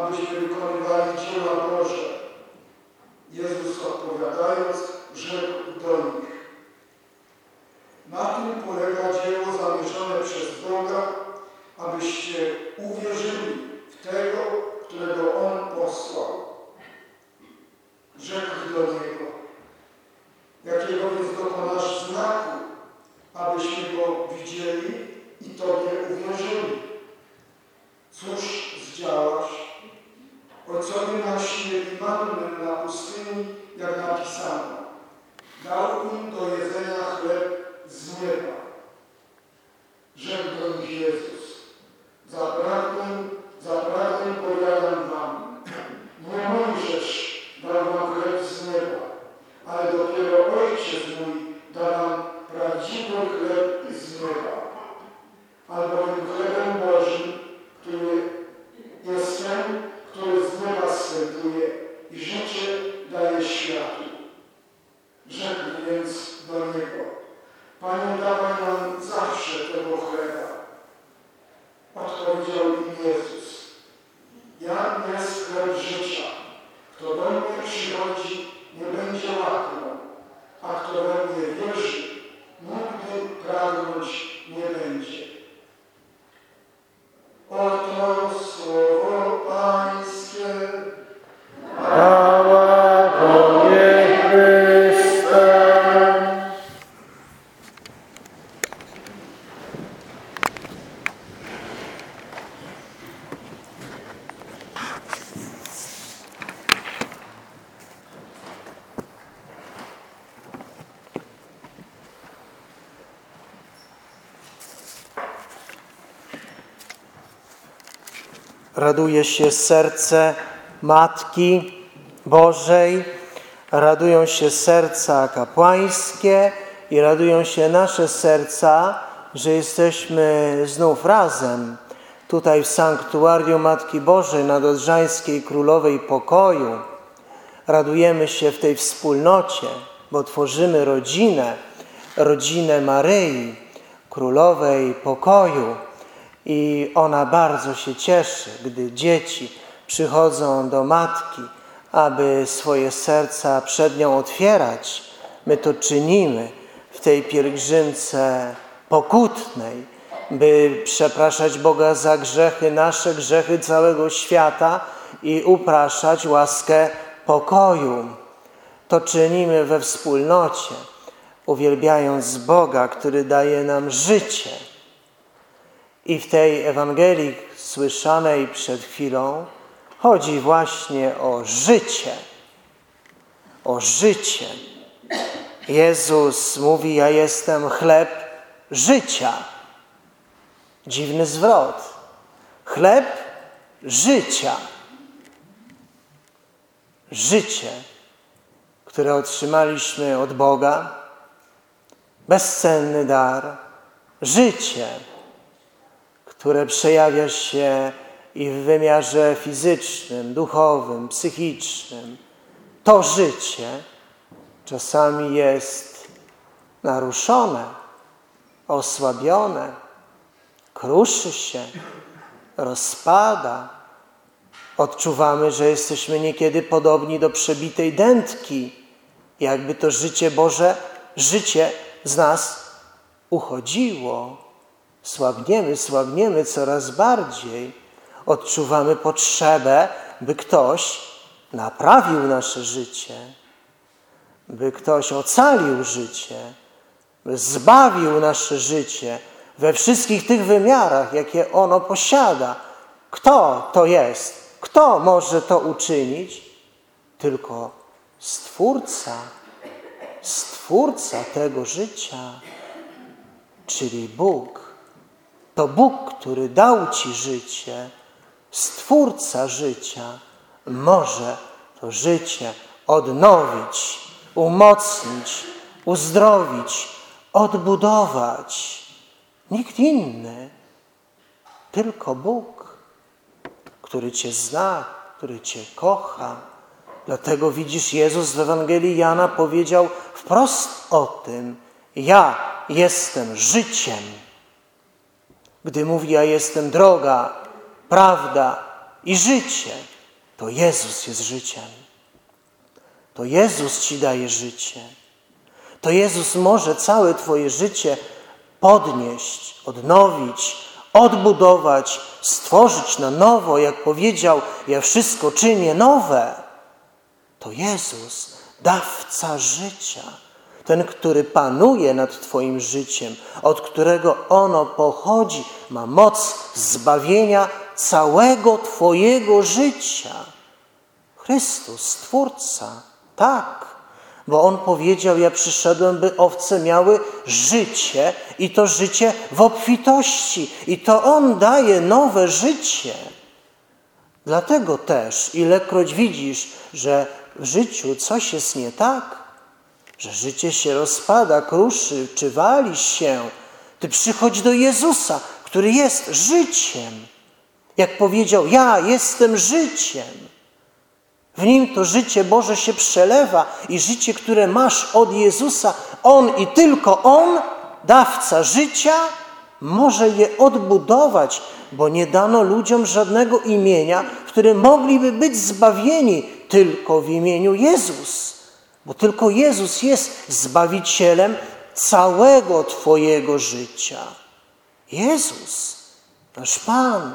神しる神が Raduje się serce Matki Bożej, radują się serca kapłańskie i radują się nasze serca, że jesteśmy znów razem tutaj w sanktuarium Matki Bożej Nadodrzańskiej Królowej Pokoju. Radujemy się w tej wspólnocie, bo tworzymy rodzinę, rodzinę Maryi, Królowej Pokoju. I ona bardzo się cieszy, gdy dzieci przychodzą do matki, aby swoje serca przed nią otwierać. My to czynimy w tej pielgrzymce pokutnej, by przepraszać Boga za grzechy nasze, grzechy całego świata i upraszać łaskę pokoju. To czynimy we wspólnocie, uwielbiając Boga, który daje nam życie. I w tej Ewangelii słyszanej przed chwilą chodzi właśnie o życie. O życie. Jezus mówi: Ja jestem chleb życia. Dziwny zwrot. Chleb życia. Życie, które otrzymaliśmy od Boga, bezcenny dar, życie które przejawia się i w wymiarze fizycznym, duchowym, psychicznym. To życie czasami jest naruszone, osłabione, kruszy się, rozpada. Odczuwamy, że jesteśmy niekiedy podobni do przebitej dętki, jakby to życie Boże, życie z nas uchodziło. Słabniemy, słabniemy coraz bardziej. Odczuwamy potrzebę, by ktoś naprawił nasze życie, by ktoś ocalił życie, by zbawił nasze życie we wszystkich tych wymiarach, jakie ono posiada. Kto to jest? Kto może to uczynić? Tylko Stwórca, Stwórca tego życia, czyli Bóg. To Bóg, który dał Ci życie, Stwórca życia, może to życie odnowić, umocnić, uzdrowić, odbudować. Nikt inny, tylko Bóg, który Cię zna, który Cię kocha. Dlatego widzisz, Jezus w Ewangelii Jana powiedział wprost o tym: Ja jestem życiem. Gdy mówi, ja jestem droga, prawda i życie, to Jezus jest życiem. To Jezus ci daje życie. to Jezus może całe Twoje życie podnieść, odnowić, odbudować, stworzyć na nowo, jak powiedział, ja wszystko czynię nowe. To Jezus, dawca życia, ten, który panuje nad Twoim życiem, od którego ono pochodzi, ma moc zbawienia całego Twojego życia. Chrystus, Stwórca, tak, bo On powiedział: Ja przyszedłem, by owce miały życie i to życie w obfitości, i to On daje nowe życie. Dlatego też, ilekroć widzisz, że w życiu coś jest nie tak, że życie się rozpada, kruszy, czy wali się, ty przychodź do Jezusa, który jest życiem. Jak powiedział, ja jestem życiem. W nim to życie Boże się przelewa i życie, które masz od Jezusa, On i tylko On, dawca życia, może je odbudować, bo nie dano ludziom żadnego imienia, w którym mogliby być zbawieni tylko w imieniu Jezus. Bo tylko Jezus jest zbawicielem całego Twojego życia. Jezus, nasz Pan.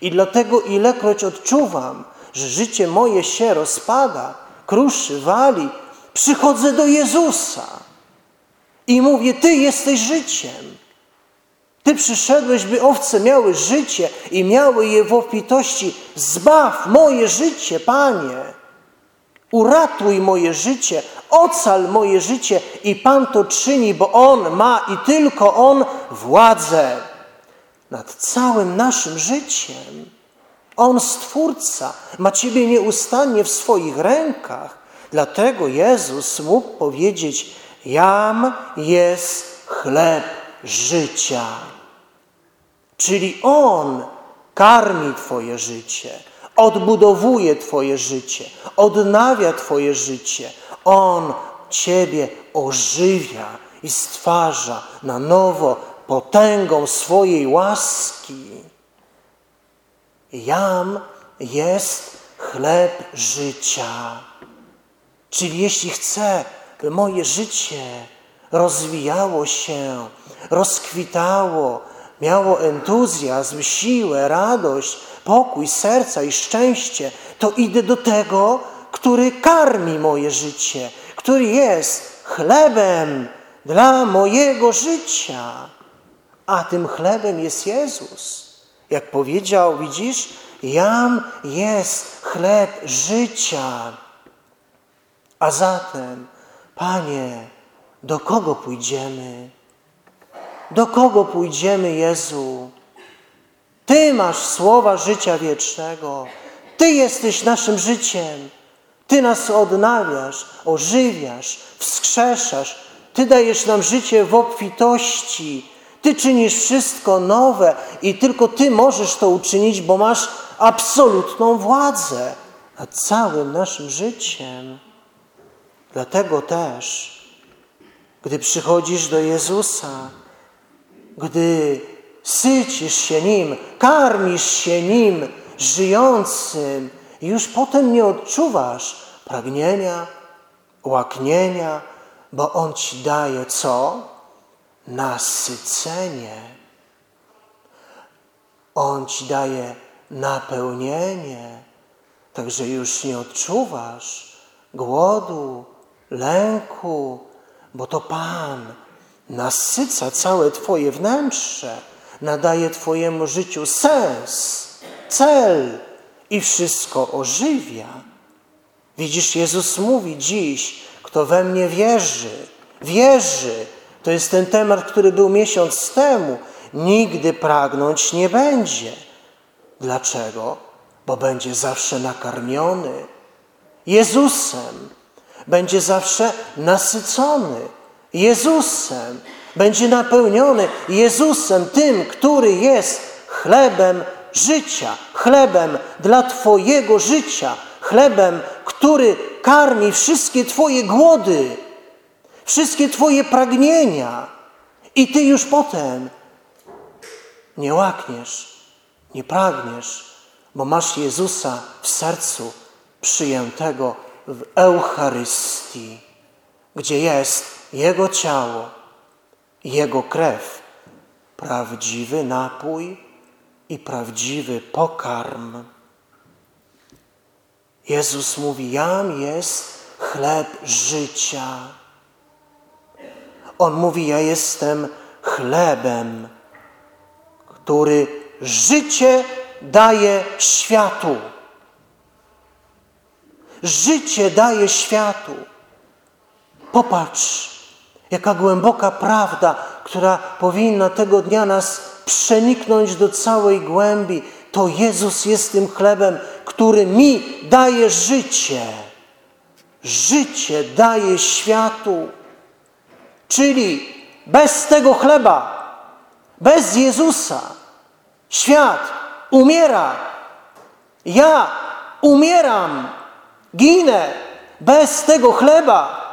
I dlatego ilekroć odczuwam, że życie moje się rozpada, kruszy, wali, przychodzę do Jezusa i mówię: Ty jesteś życiem. Ty przyszedłeś, by owce miały życie i miały je w obfitości. Zbaw moje życie, Panie. Uratuj moje życie, ocal moje życie i Pan to czyni, bo On ma i tylko On władzę nad całym naszym życiem. On, Stwórca, ma Ciebie nieustannie w swoich rękach. Dlatego Jezus mógł powiedzieć: Jam jest chleb życia. Czyli On karmi Twoje życie, odbudowuje Twoje życie, odnawia Twoje życie. On Ciebie ożywia i stwarza na nowo potęgą swojej łaski. Jam jest chleb życia. Czyli jeśli chcę, by moje życie rozwijało się, rozkwitało, miało entuzjazm, siłę, radość, pokój serca i szczęście, to idę do tego, który karmi moje życie, który jest chlebem dla mojego życia. A tym chlebem jest Jezus. Jak powiedział, widzisz, jam jest chleb życia. A zatem, Panie, do kogo pójdziemy? Do kogo pójdziemy, Jezu? Ty masz słowa życia wiecznego. Ty jesteś naszym życiem. Ty nas odnawiasz, ożywiasz, wskrzeszasz. Ty dajesz nam życie w obfitości. Ty czynisz wszystko nowe i tylko Ty możesz to uczynić, bo masz absolutną władzę nad całym naszym życiem. Dlatego też, gdy przychodzisz do Jezusa, gdy sycisz się Nim, karmisz się Nim, żyjącym, już potem nie odczuwasz pragnienia, łaknienia, bo On Ci daje co? Nasycenie. On Ci daje napełnienie, także już nie odczuwasz głodu, lęku, bo to Pan nasyca całe Twoje wnętrze, nadaje Twojemu życiu sens, cel i wszystko ożywia. Widzisz, Jezus mówi dziś, kto we mnie wierzy, wierzy. To jest ten temat, który był miesiąc temu. Nigdy pragnąć nie będzie. Dlaczego? Bo będzie zawsze nakarmiony Jezusem, będzie zawsze nasycony Jezusem, będzie napełniony Jezusem, tym, który jest chlebem życia, chlebem dla Twojego życia, chlebem, który karmi wszystkie Twoje głody, wszystkie Twoje pragnienia. I Ty już potem nie łakniesz, nie pragniesz, bo masz Jezusa w sercu przyjętego w Eucharystii, gdzie jest Jego ciało, Jego krew, prawdziwy napój i prawdziwy pokarm. Jezus mówi: Jam jest chleb życia. On mówi: Ja jestem chlebem, który życie daje światu. Życie daje światu. Popatrz, jaka głęboka prawda, która powinna tego dnia nas przeniknąć do całej głębi. To Jezus jest tym chlebem, który mi daje życie. Życie daje światu. Czyli bez tego chleba, bez Jezusa, świat umiera. Ja umieram, ginę bez tego chleba,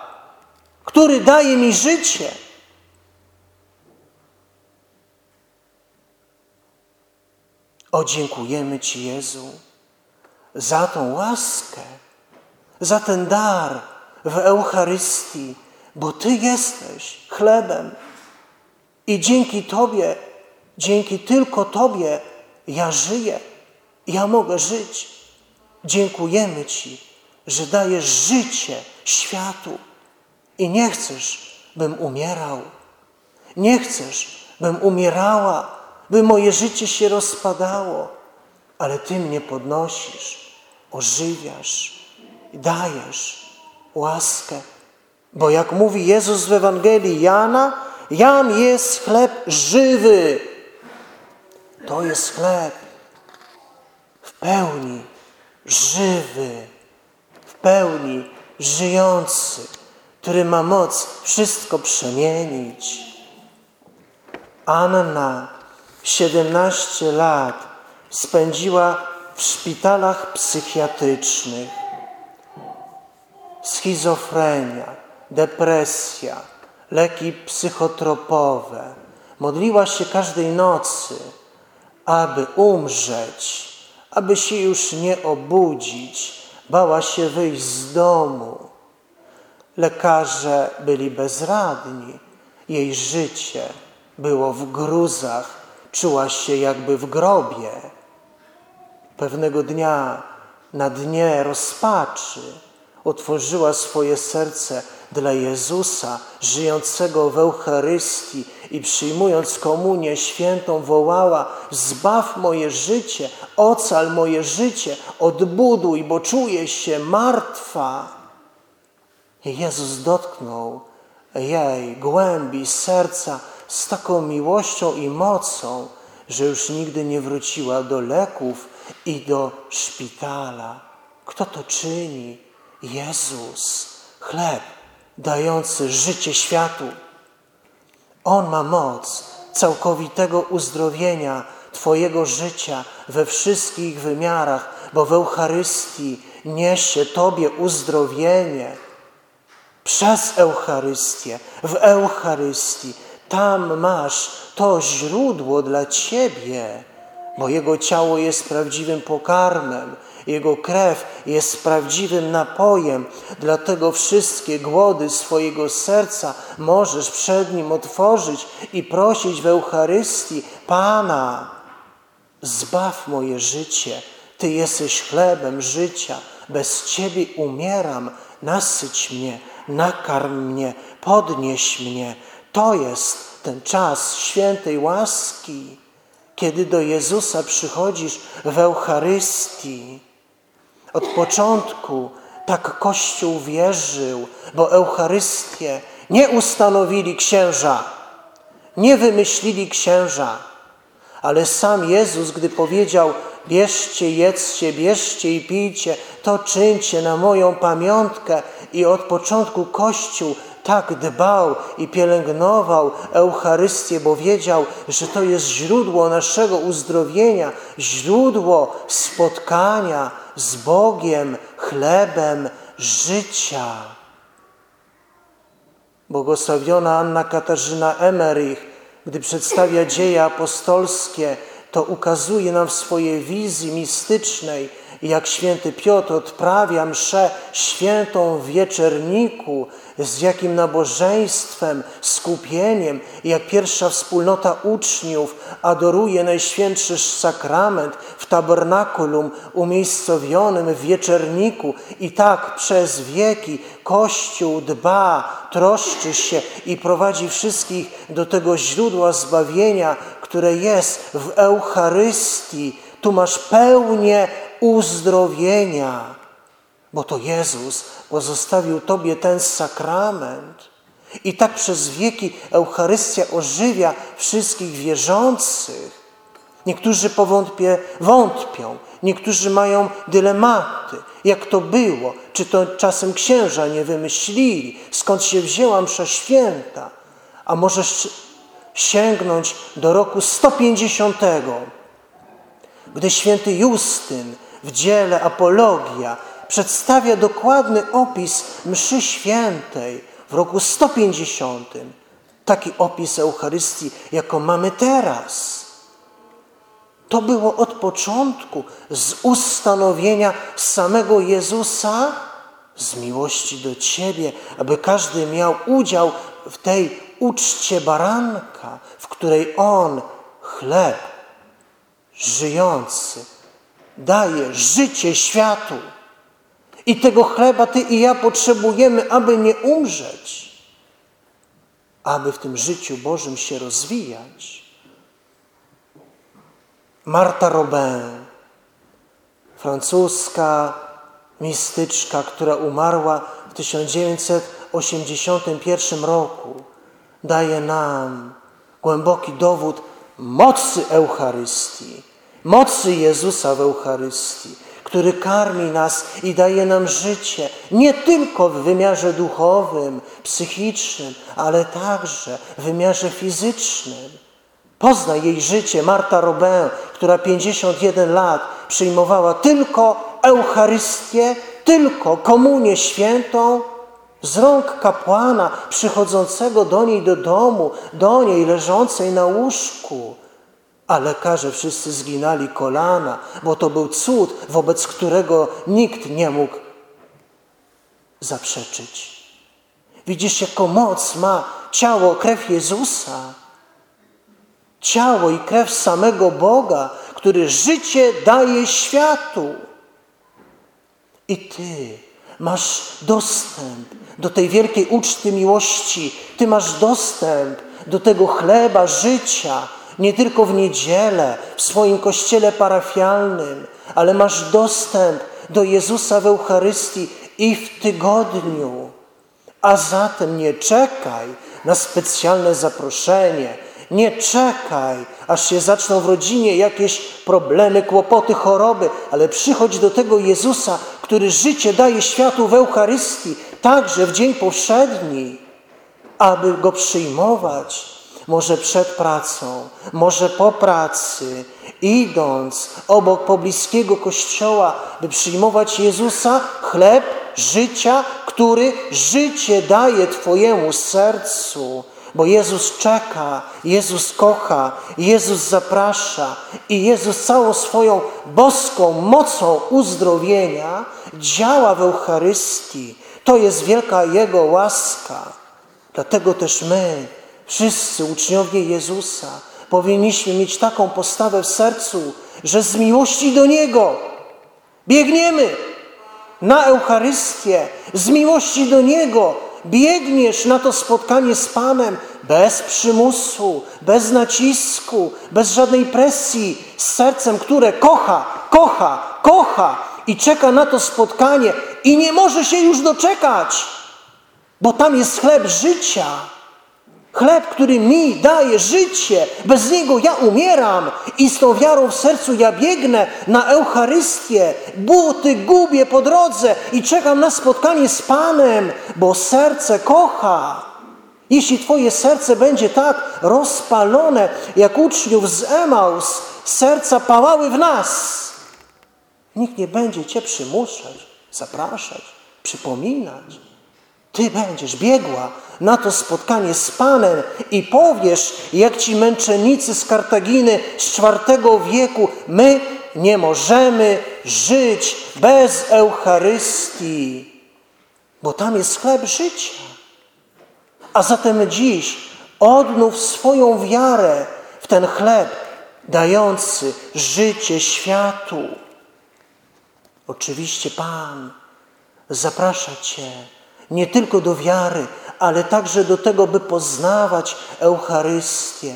który daje mi życie. O, dziękujemy Ci, Jezu, za tą łaskę, za ten dar w Eucharystii, bo Ty jesteś chlebem. I dzięki Tobie, dzięki tylko Tobie ja żyję, ja mogę żyć. Dziękujemy Ci, że dajesz życie światu i nie chcesz, bym umierał. Nie chcesz, bym umierała, by moje życie się rozpadało, ale Ty mnie podnosisz, ożywiasz i dajesz łaskę. Bo jak mówi Jezus w Ewangelii Jana, Jam jest chleb żywy. To jest chleb w pełni żywy, w pełni żyjący, który ma moc wszystko przemienić. Anna 17 lat spędziła w szpitalach psychiatrycznych. Schizofrenia, depresja, leki psychotropowe. Modliła się każdej nocy, aby umrzeć, aby się już nie obudzić. Bała się wyjść z domu. Lekarze byli bezradni. Jej życie było w gruzach, czuła się jakby w grobie. Pewnego dnia na dnie rozpaczy otworzyła swoje serce dla Jezusa, żyjącego w Eucharystii i przyjmując komunię świętą wołała: Zbaw moje życie, ocal moje życie, odbuduj, bo czuję się martwa. Jezus dotknął jej głębi serca z taką miłością i mocą, że już nigdy nie wróciła do leków i do szpitala. Kto to czyni? Jezus, chleb dający życie światu. On ma moc całkowitego uzdrowienia Twojego życia we wszystkich wymiarach, bo w Eucharystii niesie Tobie uzdrowienie. Przez Eucharystię, w Eucharystii, tam masz to źródło dla Ciebie, bo Jego ciało jest prawdziwym pokarmem, jego krew jest prawdziwym napojem, dlatego wszystkie głody swojego serca możesz przed Nim otworzyć i prosić w Eucharystii: Pana, zbaw moje życie. Ty jesteś chlebem życia. Bez Ciebie umieram. Nasyć mnie, nakarm mnie, podnieś mnie. To jest ten czas świętej łaski, kiedy do Jezusa przychodzisz w Eucharystii. Od początku tak Kościół wierzył, bo Eucharystię nie ustanowili księża, nie wymyślili księża, ale sam Jezus, gdy powiedział: Bierzcie, jedzcie, bierzcie i pijcie, to czyńcie na moją pamiątkę. I od początku Kościół tak dbał i pielęgnował Eucharystię, bo wiedział, że to jest źródło naszego uzdrowienia, źródło spotkania z Bogiem, chlebem życia. Błogosławiona Anna Katarzyna Emerich, gdy przedstawia dzieje apostolskie, to ukazuje nam w swojej wizji mistycznej, jak święty Piotr odprawia mszę świętą w wieczerniku, z jakim nabożeństwem, skupieniem, jak pierwsza wspólnota uczniów adoruje Najświętszy Sakrament w tabernakulum umiejscowionym w wieczerniku i tak przez wieki Kościół dba, troszczy się i prowadzi wszystkich do tego źródła zbawienia, które jest w Eucharystii. Tu masz pełnię uzdrowienia, bo to Jezus pozostawił Tobie ten sakrament. I tak przez wieki Eucharystia ożywia wszystkich wierzących. Niektórzy powątpie wątpią, niektórzy mają dylematy. Jak to było? Czy to czasem księża nie wymyślili? Skąd się wzięła msza święta? A możesz sięgnąć do roku 150, gdy święty Justyn w dziele Apologia przedstawia dokładny opis mszy świętej w roku 150. Taki opis Eucharystii, jaką mamy teraz. To było od początku, z ustanowienia samego Jezusa, z miłości do Ciebie, aby każdy miał udział w tej uczcie baranka, w której On, chleb żyjący, daje życie światu. I tego chleba Ty i ja potrzebujemy, aby nie umrzeć, aby w tym życiu Bożym się rozwijać. Marta Robin, francuska mistyczka, która umarła w 1981 roku, daje nam głęboki dowód mocy Eucharystii, mocy Jezusa w Eucharystii, który karmi nas i daje nam życie, nie tylko w wymiarze duchowym, psychicznym, ale także w wymiarze fizycznym. Poznaj jej życie Marta Robin, która 51 lat przyjmowała tylko Eucharystię, tylko komunię świętą z rąk kapłana przychodzącego do niej do domu, do niej leżącej na łóżku. A lekarze wszyscy zginali kolana, bo to był cud, wobec którego nikt nie mógł zaprzeczyć. Widzisz, jaką moc ma ciało, krew Jezusa. Ciało i krew samego Boga, który życie daje światu. I Ty masz dostęp do tej wielkiej uczty miłości. Ty masz dostęp do tego chleba życia, nie tylko w niedzielę, w swoim kościele parafialnym, ale masz dostęp do Jezusa w Eucharystii i w tygodniu. A zatem nie czekaj na specjalne zaproszenie, nie czekaj, aż się zaczną w rodzinie jakieś problemy, kłopoty, choroby, ale przychodź do tego Jezusa, który życie daje światu w Eucharystii, także w dzień powszedni, aby go przyjmować. Może przed pracą, może po pracy, idąc obok pobliskiego kościoła, by przyjmować Jezusa, chleb życia, który życie daje Twojemu sercu bo Jezus czeka, Jezus kocha, Jezus zaprasza i Jezus całą swoją boską mocą uzdrowienia działa w Eucharystii. To jest wielka Jego łaska. Dlatego też my, wszyscy uczniowie Jezusa, powinniśmy mieć taką postawę w sercu, że z miłości do Niego biegniemy na Eucharystię, z miłości do Niego biegniesz na to spotkanie z Panem bez przymusu, bez nacisku, bez żadnej presji, z sercem, które kocha, kocha, kocha i czeka na to spotkanie i nie może się już doczekać, bo tam jest chleb życia. Chleb, który mi daje życie, bez niego ja umieram i z tą wiarą w sercu ja biegnę na Eucharystię, buty gubię po drodze i czekam na spotkanie z Panem, bo serce kocha. Jeśli Twoje serce będzie tak rozpalone, jak uczniów z Emaus, serca pałały w nas, nikt nie będzie Cię przymuszać, zapraszać, przypominać. Ty będziesz biegła na to spotkanie z Panem i powiesz, jak ci męczennicy z Kartaginy z IV wieku, my nie możemy żyć bez Eucharystii, bo tam jest chleb życia. A zatem dziś odnów swoją wiarę w ten chleb dający życie światu. Oczywiście Pan zaprasza Cię nie tylko do wiary, ale także do tego, by poznawać Eucharystię.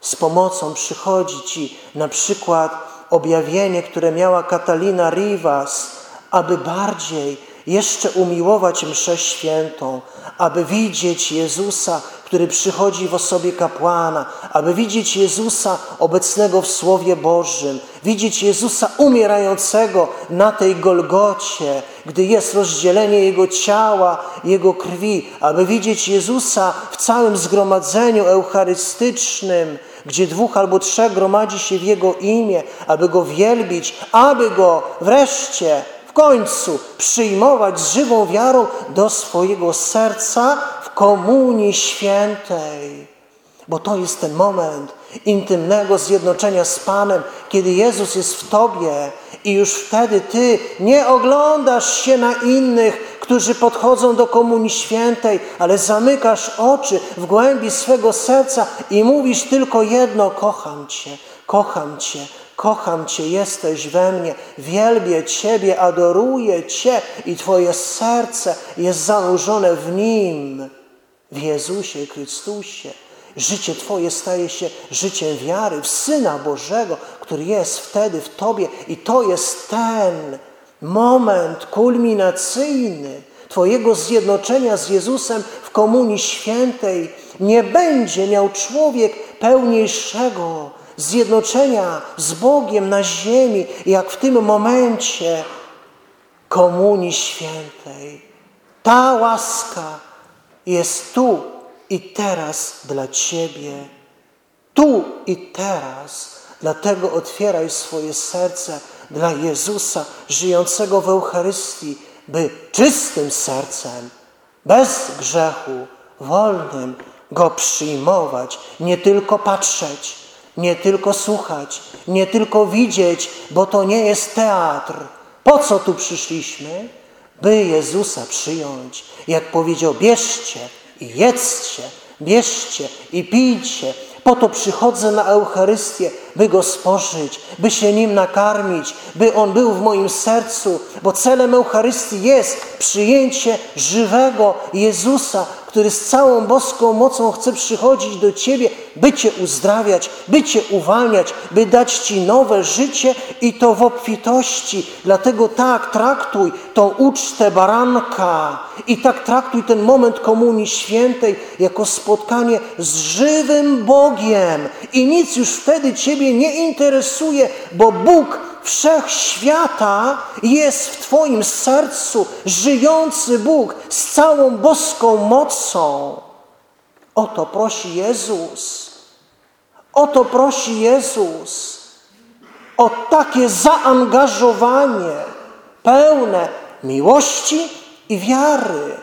Z pomocą przychodzi Ci na przykład objawienie, które miała Katalina Rivas, aby bardziej jeszcze umiłować mszę świętą, aby widzieć Jezusa, który przychodzi w osobie kapłana, aby widzieć Jezusa obecnego w Słowie Bożym, widzieć Jezusa umierającego na tej Golgocie, gdy jest rozdzielenie Jego ciała, Jego krwi, aby widzieć Jezusa w całym zgromadzeniu eucharystycznym, gdzie dwóch albo trzech gromadzi się w Jego imię, aby Go wielbić, aby Go wreszcie końcu przyjmować z żywą wiarą do swojego serca w komunii świętej. Bo to jest ten moment intymnego zjednoczenia z Panem, kiedy Jezus jest w Tobie i już wtedy Ty nie oglądasz się na innych, którzy podchodzą do Komunii Świętej, ale zamykasz oczy w głębi swego serca i mówisz tylko jedno: Kocham Cię, kocham Cię, Kocham Cię, jesteś we mnie, wielbię Ciebie, adoruję Cię i Twoje serce jest zanurzone w Nim, w Jezusie Chrystusie. Życie Twoje staje się życiem wiary w Syna Bożego, który jest wtedy w Tobie i to jest ten moment kulminacyjny Twojego zjednoczenia z Jezusem w Komunii Świętej. Nie będzie miał człowiek pełniejszego zjednoczenia z Bogiem na ziemi, jak w tym momencie Komunii Świętej. Ta łaska jest tu i teraz dla Ciebie. Tu i teraz. Dlatego otwieraj swoje serce dla Jezusa żyjącego w Eucharystii, by czystym sercem, bez grzechu, wolnym Go przyjmować, nie tylko patrzeć, nie tylko słuchać, nie tylko widzieć, bo to nie jest teatr. Po co tu przyszliśmy? By Jezusa przyjąć. Jak powiedział, bierzcie i jedzcie, bierzcie i pijcie. Po to przychodzę na Eucharystię, by Go spożyć, by się Nim nakarmić, by On był w moim sercu, bo celem Eucharystii jest przyjęcie żywego Jezusa, który z całą boską mocą chce przychodzić do Ciebie, by Cię uzdrawiać, by Cię uwalniać, by dać Ci nowe życie i to w obfitości. Dlatego tak traktuj tą ucztę baranka i tak traktuj ten moment Komunii Świętej jako spotkanie z żywym Bogiem. I nic już wtedy Ciebie nie interesuje, bo Bóg wszechświata jest w Twoim sercu żyjący Bóg z całą boską mocą. O to prosi Jezus. O to prosi Jezus. O takie zaangażowanie pełne miłości i wiary.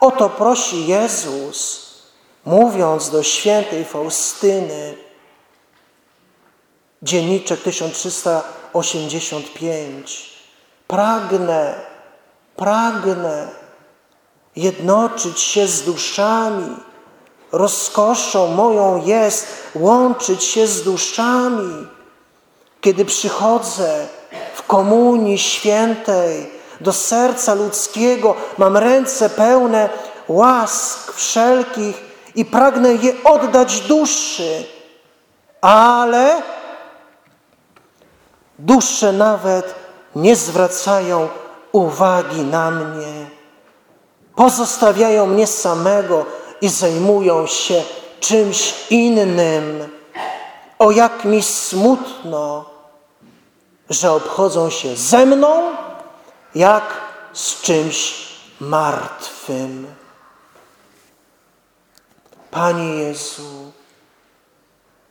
O to prosi Jezus, mówiąc do świętej Faustyny, dzienniczek 1385. Pragnę, pragnę jednoczyć się z duszami. Rozkoszą moją jest łączyć się z duszami. Kiedy przychodzę w komunii świętej do serca ludzkiego, mam ręce pełne łask wszelkich i pragnę je oddać duszy, ale Dusze nawet nie zwracają uwagi na mnie. Pozostawiają mnie samego i zajmują się czymś innym. O jak mi smutno, że obchodzą się ze mną jak z czymś martwym. Panie Jezu,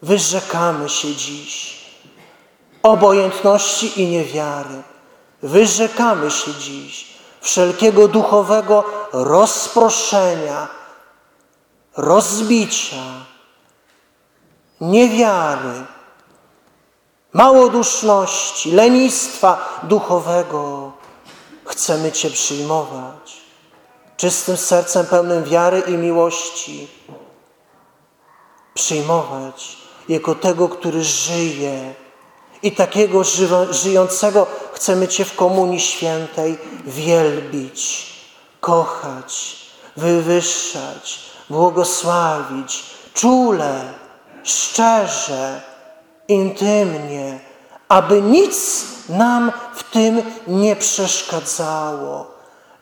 wyrzekamy się dziś obojętności i niewiary. Wyrzekamy się dziś wszelkiego duchowego rozproszenia, rozbicia, niewiary, małoduszności, lenistwa duchowego. Chcemy Cię przyjmować czystym sercem pełnym wiary i miłości. Przyjmować jako tego, który żyje. I takiego żyjącego chcemy Cię w Komunii Świętej wielbić, kochać, wywyższać, błogosławić, czule, szczerze, intymnie, aby nic nam w tym nie przeszkadzało,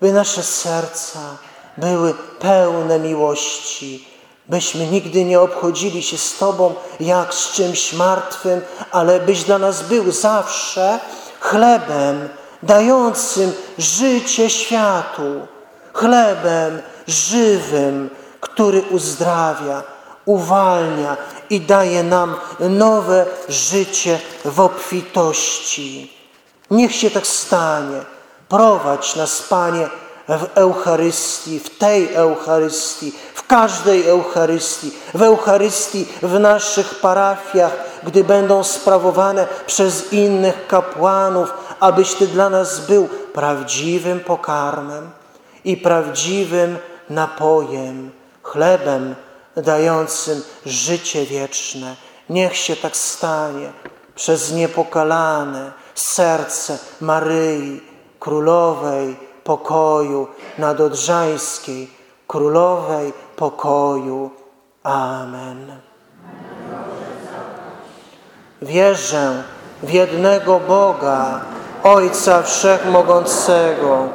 by nasze serca były pełne miłości, byśmy nigdy nie obchodzili się z Tobą jak z czymś martwym, ale byś dla nas był zawsze chlebem dającym życie światu, chlebem żywym, który uzdrawia, uwalnia i daje nam nowe życie w obfitości. Niech się tak stanie. Prowadź nas, Panie, w Eucharystii, w tej Eucharystii, w każdej Eucharystii, w Eucharystii w naszych parafiach, gdy będą sprawowane przez innych kapłanów, abyś Ty dla nas był prawdziwym pokarmem i prawdziwym napojem, chlebem dającym życie wieczne. Niech się tak stanie przez niepokalane serce Maryi, Królowej Pokoju Nadodrzańskiej, Królowej Pokoju. Amen. Wierzę w jednego Boga, Ojca Wszechmogącego,